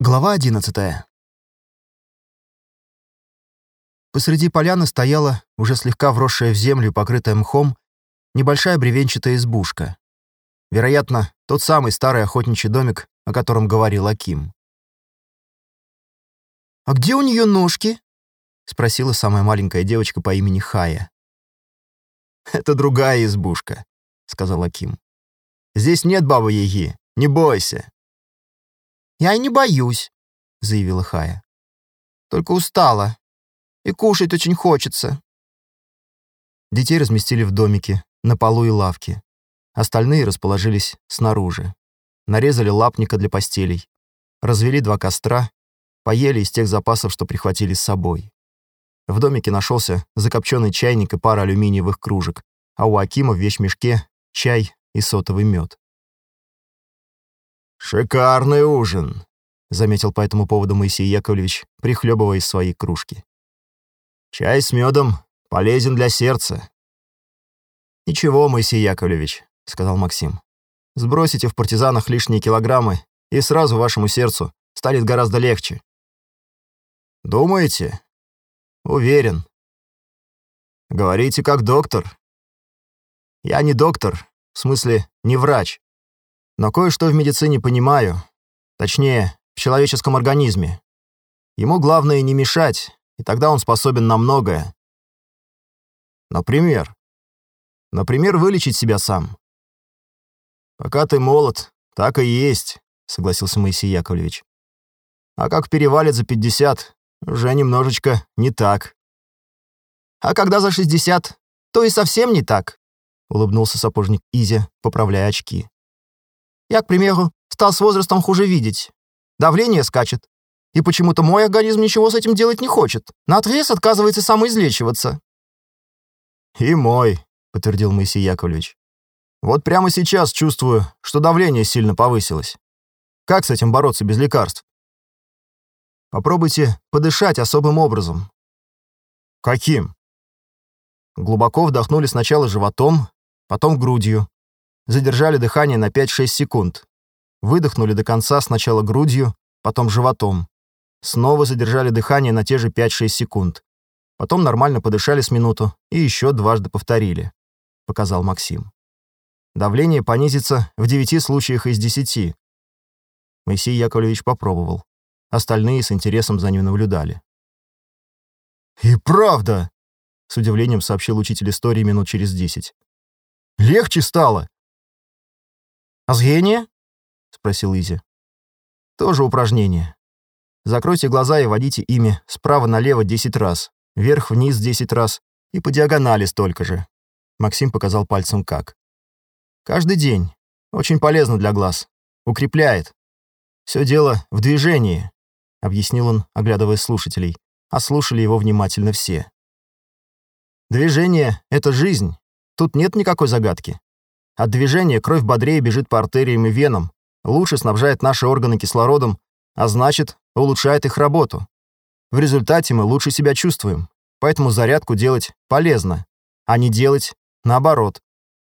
Глава одиннадцатая. Посреди поляны стояла, уже слегка вросшая в землю, покрытая мхом, небольшая бревенчатая избушка. Вероятно, тот самый старый охотничий домик, о котором говорил Аким. «А где у нее ножки?» — спросила самая маленькая девочка по имени Хая. «Это другая избушка», — сказал Аким. «Здесь нет бабы-яги, не бойся». «Я и не боюсь», — заявила Хая. «Только устала. И кушать очень хочется». Детей разместили в домике, на полу и лавке. Остальные расположились снаружи. Нарезали лапника для постелей. Развели два костра. Поели из тех запасов, что прихватили с собой. В домике нашелся закопченный чайник и пара алюминиевых кружек, а у Акима в вещмешке чай и сотовый мед. «Шикарный ужин», — заметил по этому поводу Моисей Яковлевич, прихлебывая из своей кружки. «Чай с медом полезен для сердца». «Ничего, Моисей Яковлевич», — сказал Максим. «Сбросите в партизанах лишние килограммы, и сразу вашему сердцу станет гораздо легче». «Думаете?» «Уверен». «Говорите как доктор». «Я не доктор, в смысле, не врач. Но кое-что в медицине понимаю. Точнее, в человеческом организме. Ему главное не мешать, и тогда он способен на многое. Например? Например, вылечить себя сам. Пока ты молод, так и есть, согласился Моисей Яковлевич. А как перевалит за 50, уже немножечко не так. А когда за 60, то и совсем не так, улыбнулся сапожник Изя, поправляя очки. Я, к примеру, стал с возрастом хуже видеть. Давление скачет. И почему-то мой организм ничего с этим делать не хочет. Наотрез отказывается самоизлечиваться. «И мой», — подтвердил Моисей Яковлевич. «Вот прямо сейчас чувствую, что давление сильно повысилось. Как с этим бороться без лекарств? Попробуйте подышать особым образом». «Каким?» Глубоко вдохнули сначала животом, потом грудью, задержали дыхание на 5-6 секунд. Выдохнули до конца сначала грудью, потом животом. Снова задержали дыхание на те же 5-6 секунд. Потом нормально подышали с минуту и еще дважды повторили, показал Максим. Давление понизится в 9 случаях из 10. Моисей Яковлевич попробовал. Остальные с интересом за ним наблюдали. «И правда!» — с удивлением сообщил учитель истории минут через десять. «Легче стало!» «А зрение?» — спросил Изи. «Тоже упражнение. Закройте глаза и водите ими справа налево 10 раз, вверх-вниз 10 раз и по диагонали столько же». Максим показал пальцем как. «Каждый день. Очень полезно для глаз. Укрепляет. Все дело в движении», — объяснил он, оглядывая слушателей, а слушали его внимательно все. «Движение — это жизнь. Тут нет никакой загадки. От движения кровь бодрее бежит по артериям и венам, лучше снабжает наши органы кислородом, а значит, улучшает их работу. В результате мы лучше себя чувствуем, поэтому зарядку делать полезно, а не делать наоборот.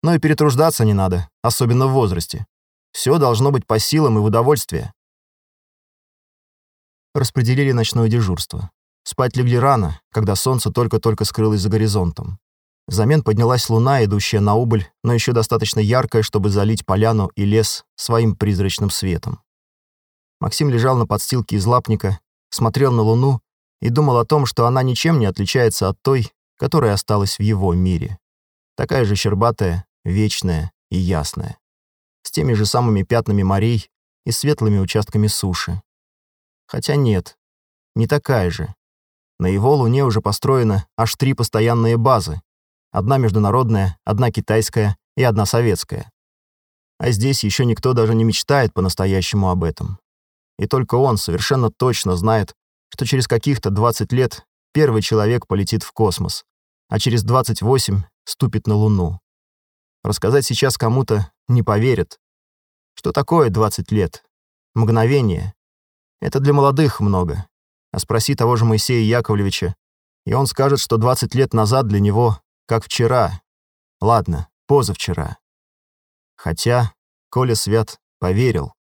Но и перетруждаться не надо, особенно в возрасте. Все должно быть по силам и в удовольствие. Распределили ночное дежурство. Спать легли рано, когда солнце только-только скрылось за горизонтом. Взамен поднялась луна, идущая на убыль, но еще достаточно яркая, чтобы залить поляну и лес своим призрачным светом. Максим лежал на подстилке из лапника, смотрел на луну и думал о том, что она ничем не отличается от той, которая осталась в его мире. Такая же щербатая, вечная и ясная. С теми же самыми пятнами морей и светлыми участками суши. Хотя нет, не такая же. На его луне уже построено аж три постоянные базы, Одна международная, одна китайская и одна советская. А здесь еще никто даже не мечтает по-настоящему об этом. И только он совершенно точно знает, что через каких-то 20 лет первый человек полетит в космос, а через 28 ступит на Луну. Рассказать сейчас кому-то не поверят. Что такое 20 лет? Мгновение. Это для молодых много. А спроси того же Моисея Яковлевича, и он скажет, что 20 лет назад для него как вчера. Ладно, позавчера. Хотя Коля Свят поверил.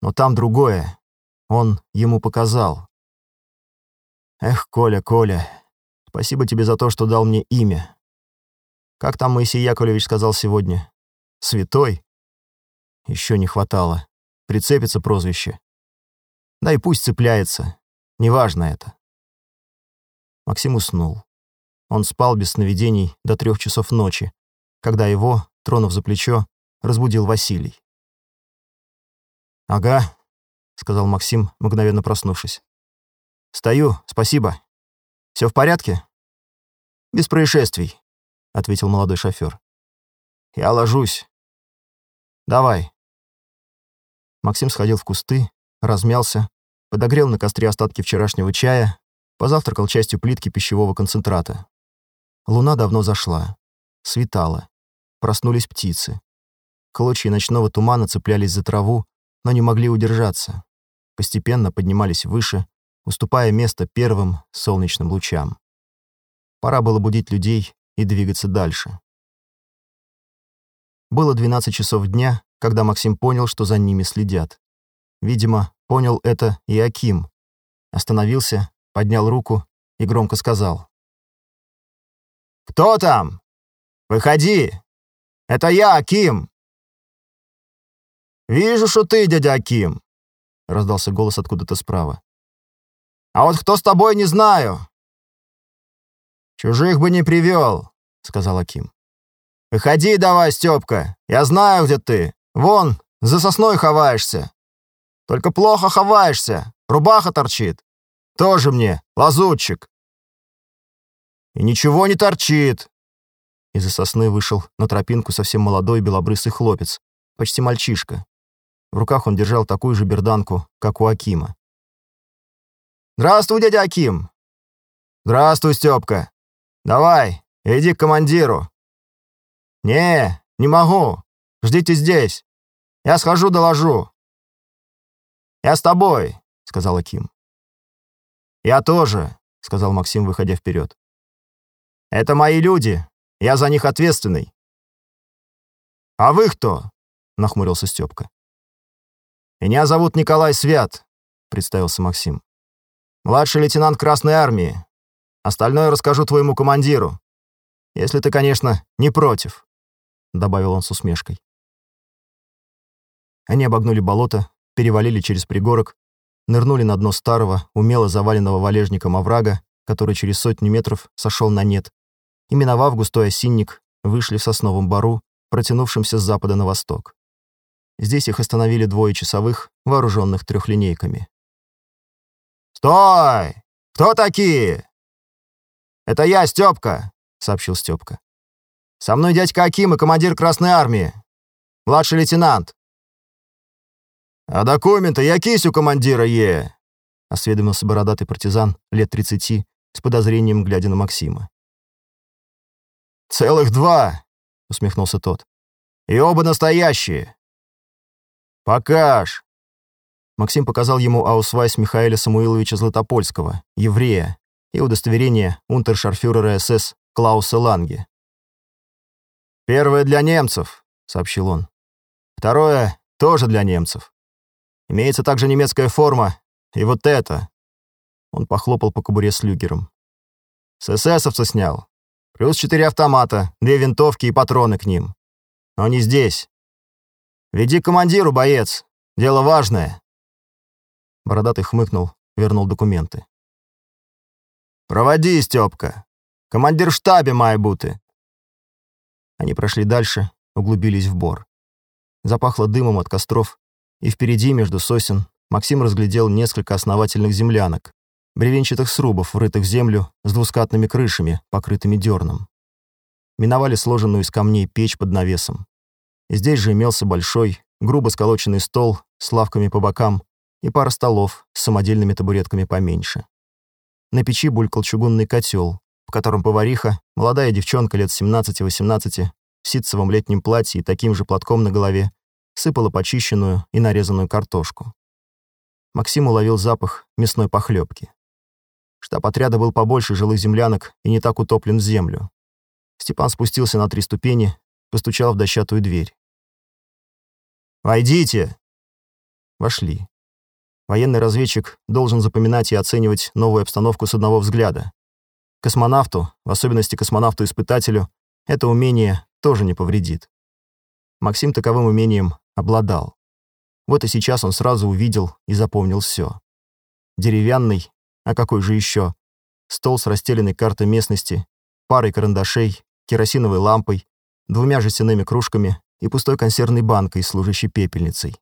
Но там другое. Он ему показал. Эх, Коля, Коля, спасибо тебе за то, что дал мне имя. Как там Моисей Яковлевич сказал сегодня? Святой? Еще не хватало. Прицепится прозвище. Да и пусть цепляется. Неважно это. Максим уснул. Он спал без сновидений до трех часов ночи, когда его, тронув за плечо, разбудил Василий. «Ага», — сказал Максим, мгновенно проснувшись. «Стою, спасибо. Все в порядке?» «Без происшествий», — ответил молодой шофер. «Я ложусь. Давай». Максим сходил в кусты, размялся, подогрел на костре остатки вчерашнего чая, позавтракал частью плитки пищевого концентрата. Луна давно зашла. Светало. Проснулись птицы. Клочья ночного тумана цеплялись за траву, но не могли удержаться. Постепенно поднимались выше, уступая место первым солнечным лучам. Пора было будить людей и двигаться дальше. Было 12 часов дня, когда Максим понял, что за ними следят. Видимо, понял это и Аким. Остановился, поднял руку и громко сказал. «Кто там? Выходи! Это я, Аким!» «Вижу, что ты, дядя Аким!» — раздался голос откуда-то справа. «А вот кто с тобой, не знаю!» «Чужих бы не привел», — сказал Аким. «Выходи давай, Степка, я знаю, где ты. Вон, за сосной ховаешься. Только плохо ховаешься, рубаха торчит. Тоже мне, лазутчик». «И ничего не торчит!» Из-за сосны вышел на тропинку совсем молодой белобрысый хлопец, почти мальчишка. В руках он держал такую же берданку, как у Акима. «Здравствуй, дядя Аким!» «Здравствуй, Степка! Давай, иди к командиру!» «Не, не могу. Ждите здесь. Я схожу, доложу». «Я с тобой», — сказал Аким. «Я тоже», — сказал Максим, выходя вперед. «Это мои люди. Я за них ответственный». «А вы кто?» — нахмурился Степка. «Меня зовут Николай Свят», — представился Максим. «Младший лейтенант Красной Армии. Остальное расскажу твоему командиру. Если ты, конечно, не против», — добавил он с усмешкой. Они обогнули болото, перевалили через пригорок, нырнули на дно старого, умело заваленного валежником оврага, который через сотни метров сошел на нет, и, миновав густой осинник, вышли в сосновом бару, протянувшемся с запада на восток. Здесь их остановили двое часовых, вооруженных трехлинейками. «Стой! Кто такие?» «Это я, Степка», — сообщил Степка. «Со мной дядька Аким и командир Красной Армии. Младший лейтенант». «А документы я кисю командира Е», — осведомился бородатый партизан лет тридцати, с подозрением глядя на Максима. «Целых два», — усмехнулся тот. «И оба настоящие. «Покаж!» Максим показал ему аусвайс Михаила Самуиловича Златопольского, еврея, и удостоверение унтершарфюрера СС Клауса Ланге. «Первое для немцев», — сообщил он. «Второе тоже для немцев. Имеется также немецкая форма, и вот это». Он похлопал по кобуре с люгером. «С эсэсовца снял. Плюс четыре автомата, две винтовки и патроны к ним. Но не здесь. «Веди командиру, боец. Дело важное». Бородатый хмыкнул, вернул документы. «Проводи, Стёпка. Командир в штабе має бути». Они прошли дальше, углубились в бор. Запахло дымом от костров, и впереди, между сосен, Максим разглядел несколько основательных землянок, бревенчатых срубов, врытых в землю, с двускатными крышами, покрытыми дерном. Миновали сложенную из камней печь под навесом. Здесь же имелся большой, грубо сколоченный стол с лавками по бокам и пара столов с самодельными табуретками поменьше. На печи булькал чугунный котел, в котором повариха, молодая девчонка лет 17-18, в ситцевом летнем платье и таким же платком на голове, сыпала почищенную и нарезанную картошку. Максим уловил запах мясной похлебки. Штаб отряда был побольше жилых землянок и не так утоплен в землю. Степан спустился на три ступени, постучал в дощатую дверь. «Войдите!» Вошли. Военный разведчик должен запоминать и оценивать новую обстановку с одного взгляда. Космонавту, в особенности космонавту-испытателю, это умение тоже не повредит. Максим таковым умением обладал. Вот и сейчас он сразу увидел и запомнил все. Деревянный, а какой же еще, стол с расстеленной картой местности, парой карандашей, керосиновой лампой, двумя жестяными кружками и пустой консервной банкой, служащей пепельницей.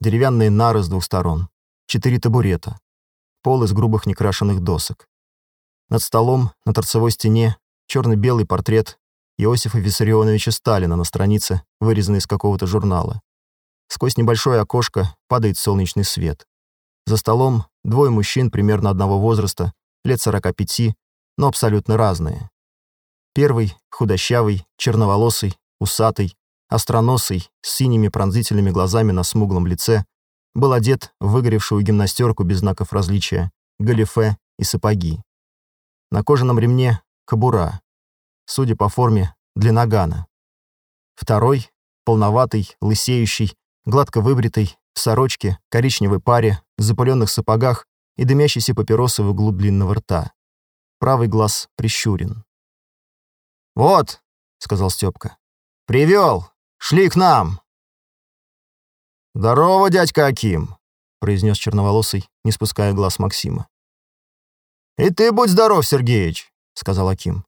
Деревянные нары с двух сторон, четыре табурета, пол из грубых некрашенных досок. Над столом, на торцевой стене, черно-белый портрет Иосифа Виссарионовича Сталина на странице, вырезанной из какого-то журнала. Сквозь небольшое окошко падает солнечный свет. За столом двое мужчин примерно одного возраста, лет 45, но абсолютно разные. Первый — худощавый, черноволосый, усатый, остроносый, с синими пронзительными глазами на смуглом лице, был одет в выгоревшую гимнастерку без знаков различия, галифе и сапоги. На кожаном ремне — кобура. Судя по форме, для нагана. Второй — полноватый, лысеющий, гладко выбритый, в сорочке, коричневой паре, запыленных сапогах и дымящейся папиросы в углу длинного рта. Правый глаз прищурен. «Вот», — сказал Степка, — «привел, шли к нам». «Здорово, дядька Аким», — произнес черноволосый, не спуская глаз Максима. «И ты будь здоров, Сергеич», — сказал Аким.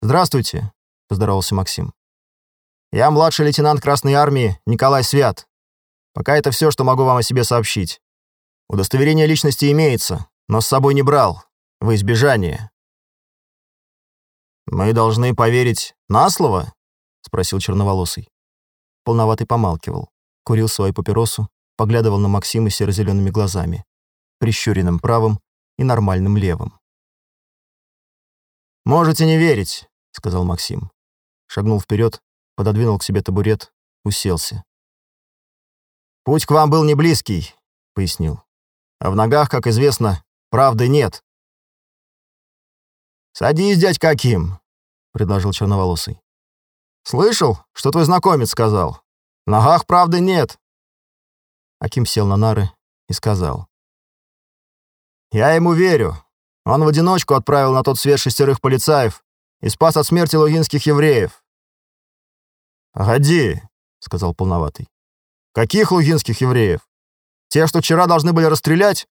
«Здравствуйте», — поздоровался Максим. «Я младший лейтенант Красной Армии Николай Свят. Пока это все, что могу вам о себе сообщить. Удостоверение личности имеется, но с собой не брал, во избежание». «Мы должны поверить на слово?» — спросил черноволосый. Полноватый помалкивал, курил свою папиросу, поглядывал на Максима серо-зелеными глазами, прищуренным правым и нормальным левым. «Можете не верить», — сказал Максим. Шагнул вперед, пододвинул к себе табурет, уселся. «Путь к вам был не близкий», — пояснил. «А в ногах, как известно, правды нет». «Садись, дядька Аким», — предложил черноволосый. «Слышал, что твой знакомец сказал? В ногах правды нет». Аким сел на нары и сказал. «Я ему верю. Он в одиночку отправил на тот свет шестерых полицаев и спас от смерти лугинских евреев». «Погоди», — сказал полноватый. «Каких лугинских евреев? Те, что вчера должны были расстрелять?»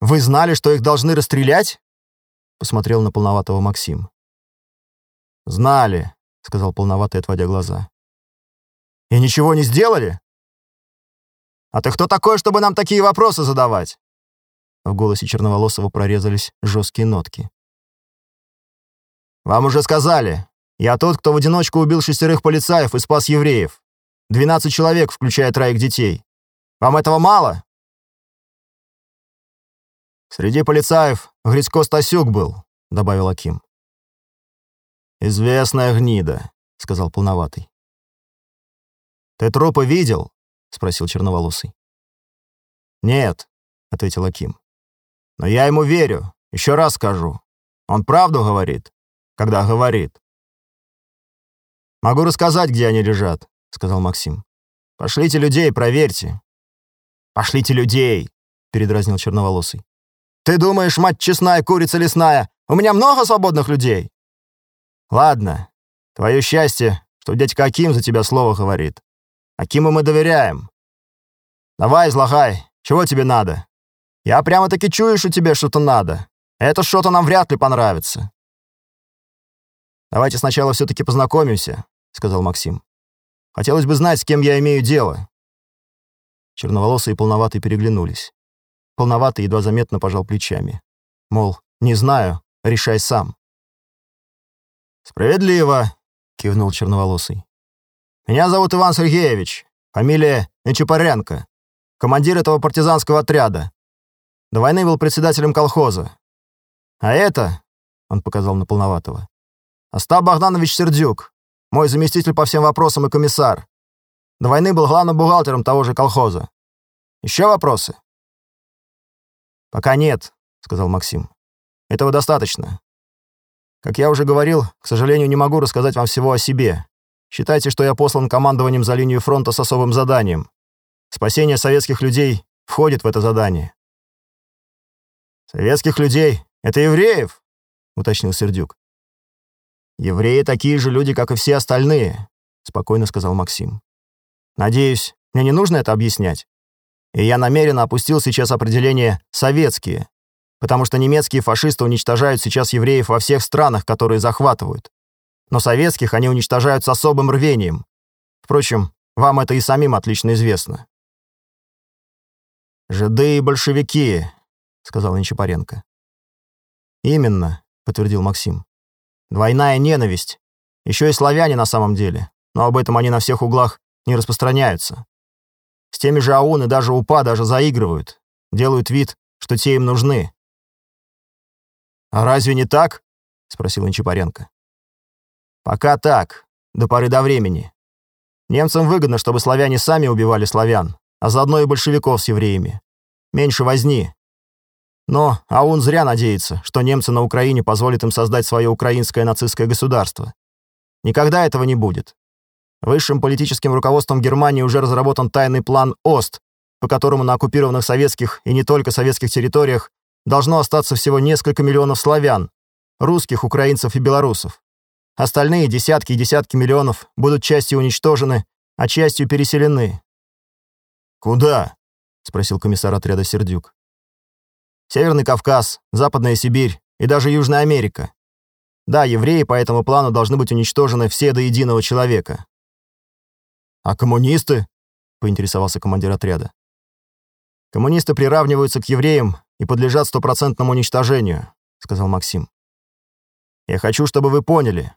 «Вы знали, что их должны расстрелять?» посмотрел на полноватого Максим. «Знали», — сказал полноватый, отводя глаза. «И ничего не сделали? А ты кто такой, чтобы нам такие вопросы задавать?» В голосе Черноволосого прорезались жесткие нотки. «Вам уже сказали. Я тот, кто в одиночку убил шестерых полицаев и спас евреев. Двенадцать человек, включая троих детей. Вам этого мало?» «Среди полицаев Грицко Стасюк был», — добавил Аким. «Известная гнида», — сказал полноватый. «Ты трупы видел?» — спросил черноволосый. «Нет», — ответил Аким. «Но я ему верю, еще раз скажу. Он правду говорит, когда говорит». «Могу рассказать, где они лежат», — сказал Максим. «Пошлите людей, проверьте». «Пошлите людей», — передразнил черноволосый. Ты думаешь, мать честная, курица лесная, у меня много свободных людей? Ладно, твое счастье, что дядька Аким за тебя слово говорит. Акиму мы доверяем. Давай, излагай, чего тебе надо? Я прямо-таки чую, что тебе что-то надо. Это что-то нам вряд ли понравится. Давайте сначала все-таки познакомимся, сказал Максим. Хотелось бы знать, с кем я имею дело. Черноволосые и полноватые переглянулись. Полноватый едва заметно пожал плечами. Мол, не знаю, решай сам. «Справедливо», — кивнул черноволосый. «Меня зовут Иван Сергеевич, фамилия Нечапаренко, командир этого партизанского отряда. До войны был председателем колхоза. А это, — он показал на полноватого, — Остап Богданович Сердюк, мой заместитель по всем вопросам и комиссар. До войны был главным бухгалтером того же колхоза. Еще вопросы?» «Пока нет», — сказал Максим. «Этого достаточно. Как я уже говорил, к сожалению, не могу рассказать вам всего о себе. Считайте, что я послан командованием за линию фронта с особым заданием. Спасение советских людей входит в это задание. «Советских людей — это евреев?» — уточнил Сердюк. «Евреи такие же люди, как и все остальные», — спокойно сказал Максим. «Надеюсь, мне не нужно это объяснять. И я намеренно опустил сейчас определение «советские», потому что немецкие фашисты уничтожают сейчас евреев во всех странах, которые захватывают. Но советских они уничтожают с особым рвением. Впрочем, вам это и самим отлично известно. «Жиды и большевики», — сказал Нечапаренко. «Именно», — подтвердил Максим. «Двойная ненависть. Еще и славяне на самом деле, но об этом они на всех углах не распространяются. С теми же АУН и даже УПА даже заигрывают, делают вид, что те им нужны. «А разве не так?» — спросил Нечапаренко. «Пока так, до поры до времени. Немцам выгодно, чтобы славяне сами убивали славян, а заодно и большевиков с евреями. Меньше возни. Но АУН зря надеется, что немцы на Украине позволят им создать свое украинское нацистское государство. Никогда этого не будет. Высшим политическим руководством Германии уже разработан тайный план ОСТ, по которому на оккупированных советских и не только советских территориях должно остаться всего несколько миллионов славян, русских, украинцев и белорусов. Остальные десятки и десятки миллионов будут частью уничтожены, а частью переселены. «Куда?» — спросил комиссар отряда Сердюк. «Северный Кавказ, Западная Сибирь и даже Южная Америка. Да, евреи по этому плану должны быть уничтожены все до единого человека. «А коммунисты?» — поинтересовался командир отряда. «Коммунисты приравниваются к евреям и подлежат стопроцентному уничтожению», — сказал Максим. «Я хочу, чтобы вы поняли.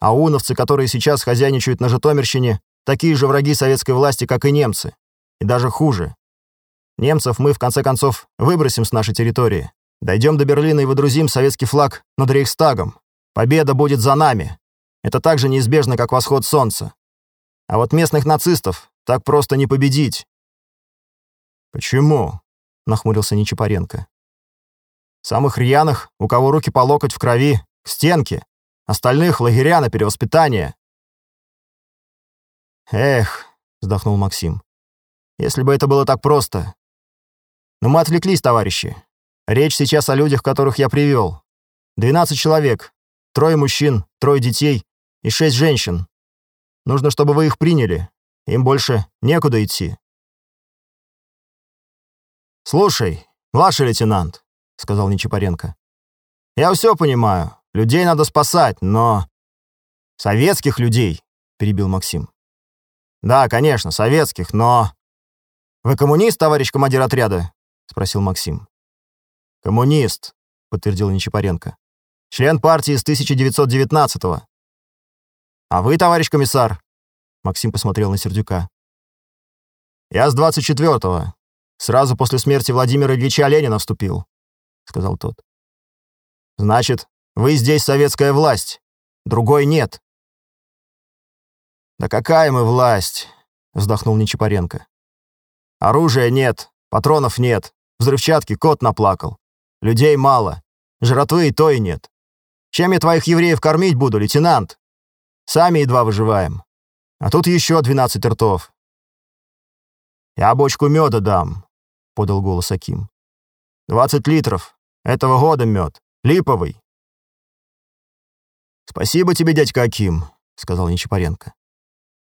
Ауновцы, которые сейчас хозяйничают на Житомирщине, такие же враги советской власти, как и немцы. И даже хуже. Немцев мы, в конце концов, выбросим с нашей территории. Дойдем до Берлина и выдрузим советский флаг над Рейхстагом. Победа будет за нами. Это так же неизбежно, как восход солнца. А вот местных нацистов так просто не победить. «Почему?» — нахмурился Нечапаренко. «Самых рьяных, у кого руки по локоть в крови, к стенке. Остальных — лагеря на перевоспитание». «Эх», — вздохнул Максим, — «если бы это было так просто. Но мы отвлеклись, товарищи. Речь сейчас о людях, которых я привел. Двенадцать человек, трое мужчин, трое детей и шесть женщин. Нужно, чтобы вы их приняли. Им больше некуда идти». «Слушай, младший лейтенант», — сказал Нечапаренко, — «я все понимаю. Людей надо спасать, но...» «Советских людей», — перебил Максим. «Да, конечно, советских, но...» «Вы коммунист, товарищ командир отряда?» — спросил Максим. «Коммунист», — подтвердил Нечапаренко. «Член партии с 1919-го. «А вы, товарищ комиссар?» Максим посмотрел на Сердюка. «Я с 24-го. Сразу после смерти Владимира Ильича Ленина вступил», — сказал тот. «Значит, вы здесь советская власть. Другой нет». «Да какая мы власть?» — вздохнул Нечапаренко. «Оружия нет, патронов нет, взрывчатки кот наплакал. Людей мало, жратвы и то и нет. Чем я твоих евреев кормить буду, лейтенант?» Сами едва выживаем. А тут еще двенадцать ртов. «Я бочку меда дам», — подал голос Аким. «Двадцать литров. Этого года мед. Липовый». «Спасибо тебе, дядька Аким», — сказал Нечапаренко.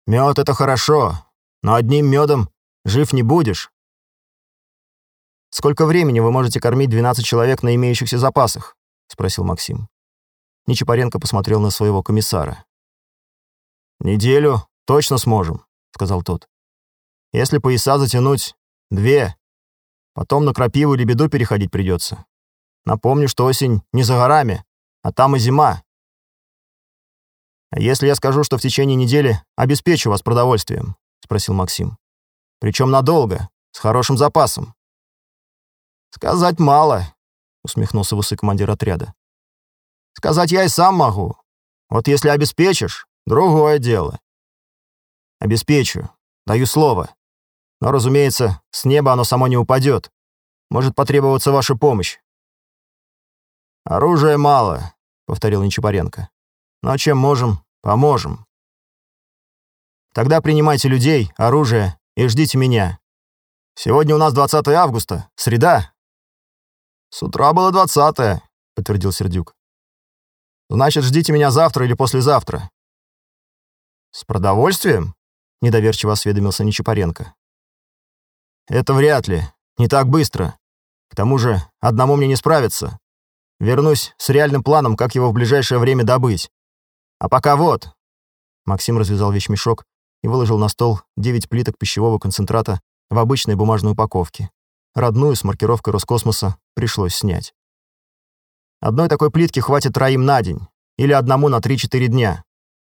«Мед — это хорошо, но одним медом жив не будешь». «Сколько времени вы можете кормить 12 человек на имеющихся запасах?» — спросил Максим. Нечапаренко посмотрел на своего комиссара. «Неделю точно сможем», — сказал тот. «Если пояса затянуть, две. Потом на крапиву или беду переходить придется. Напомню, что осень не за горами, а там и зима. А если я скажу, что в течение недели обеспечу вас продовольствием?» — спросил Максим. «Причем надолго, с хорошим запасом». «Сказать мало», — усмехнулся высокий командир отряда. «Сказать я и сам могу. Вот если обеспечишь, Другое дело. Обеспечу. Даю слово. Но, разумеется, с неба оно само не упадет. Может потребоваться ваша помощь. «Оружия мало», — повторил Нечапаренко. «Но чем можем, поможем». «Тогда принимайте людей, оружие и ждите меня. Сегодня у нас 20 августа, среда». «С утра было 20 подтвердил Сердюк. «Значит, ждите меня завтра или послезавтра». «С продовольствием?» — недоверчиво осведомился Нечапаренко. «Это вряд ли. Не так быстро. К тому же одному мне не справиться. Вернусь с реальным планом, как его в ближайшее время добыть. А пока вот». Максим развязал вещмешок и выложил на стол девять плиток пищевого концентрата в обычной бумажной упаковке. Родную с маркировкой Роскосмоса пришлось снять. Одной такой плитки хватит троим на день или одному на 3-4 дня.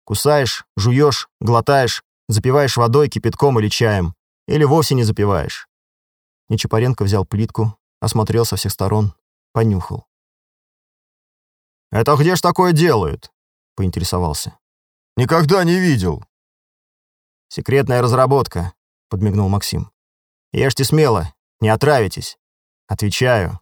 Кусаешь, жуешь, глотаешь, запиваешь водой, кипятком или чаем, или вовсе не запиваешь. Нечапаренко взял плитку, осмотрел со всех сторон, понюхал. «Это где ж такое делают?» — поинтересовался. «Никогда не видел». «Секретная разработка», — подмигнул Максим. «Ешьте смело, не отравитесь. Отвечаю,